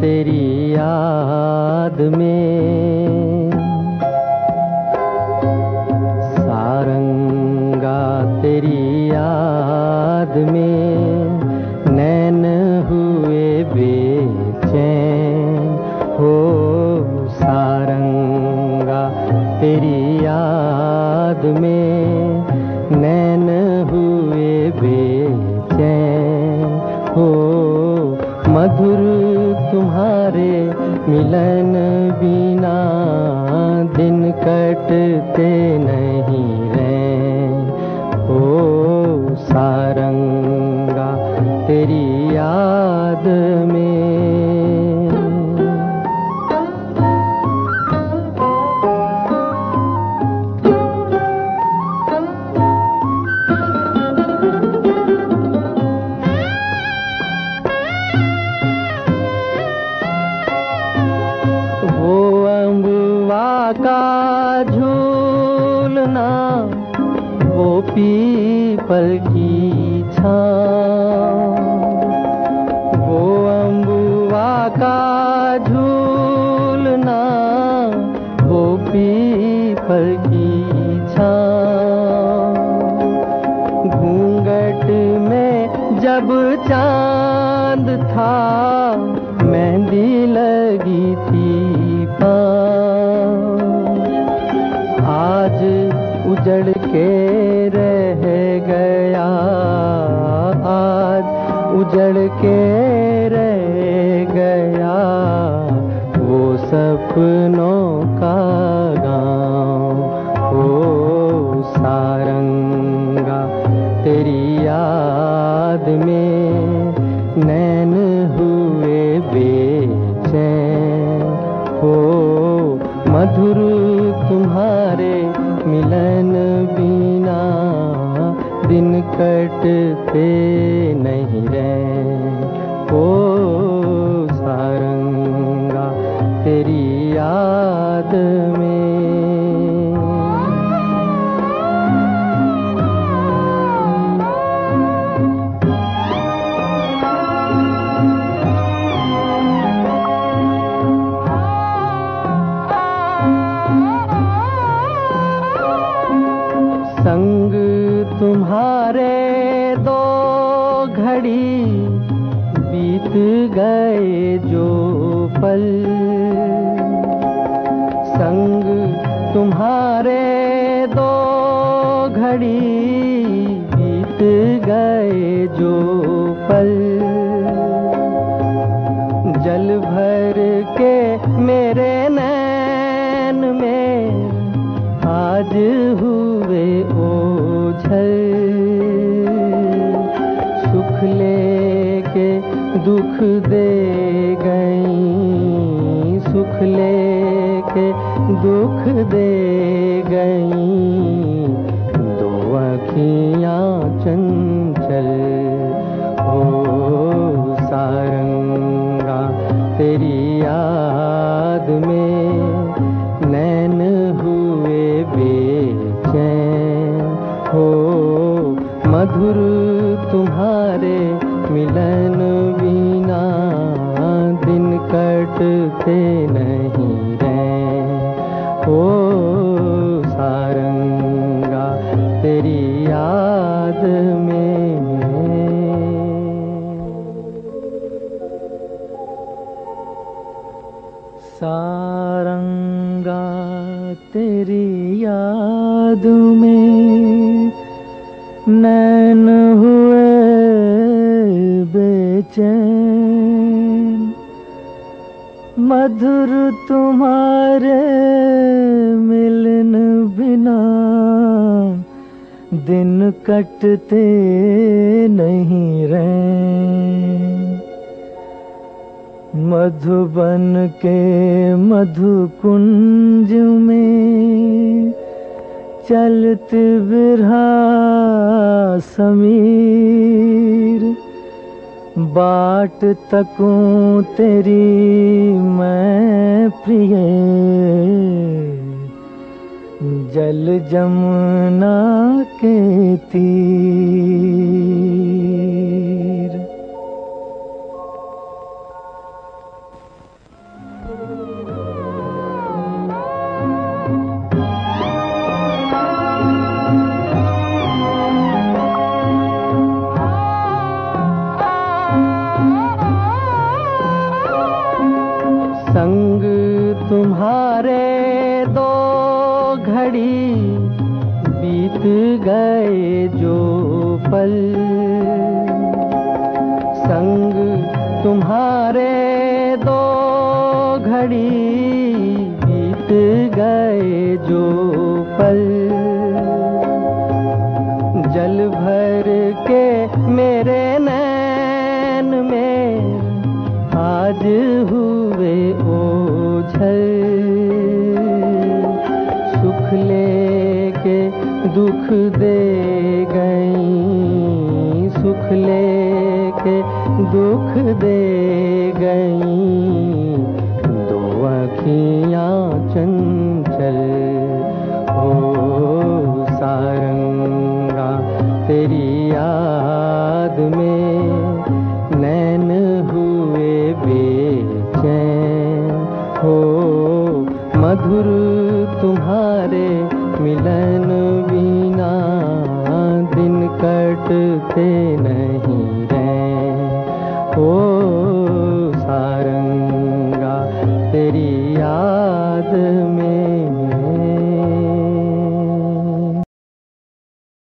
तेरी याद में का झूलना वो पीपल की छाँव। वो अम्बुआ का झूलना वो पीपल की छाँव। में जब चाँद था के रह गया। आज उजड़ के रह गया। वो सपनों का गाँव ओ सारंगा तेरी याद दिन कटते नहीं रे ओ सारंगा तेरी याद में तुम्हारे दो घड़ी बीत गए जो पल। संग तुम्हारे दो घड़ी बीत गए जो सुख लेके दुख दे गई, सुख लेके दुख दे गई। दो अखियाँ चंचल हो सारंगा तेरी याद में नैन हुए बेचैन हो मधुर तुम्हारे मिलन बिना दिन कटते नहीं रहे ओ सारंगा, तेरी याद में। सारंगा, तेरी याद में नैन बेचैन मधुर तुम्हारे मिलन बिना दिन कटते नहीं रहे। मधुबन के मधु कुंज में चलत बिरहा समीर। बाट तकूं तेरी मैं प्रिय। जल जमुना के तीर। बीत गए जो पल। संग तुम्हारे दो घड़ी बीत गए जो पल। जल भर के मेरे नैन में आज हुए ओझल। दुख दे गई, सुख लेके दुख दे गई। दो अखियाँ चंचल, ओ सारंगा, तेरी याद में नैन हुए बेचैन। हो मधुर तुम्हारे नहीं रहे ओ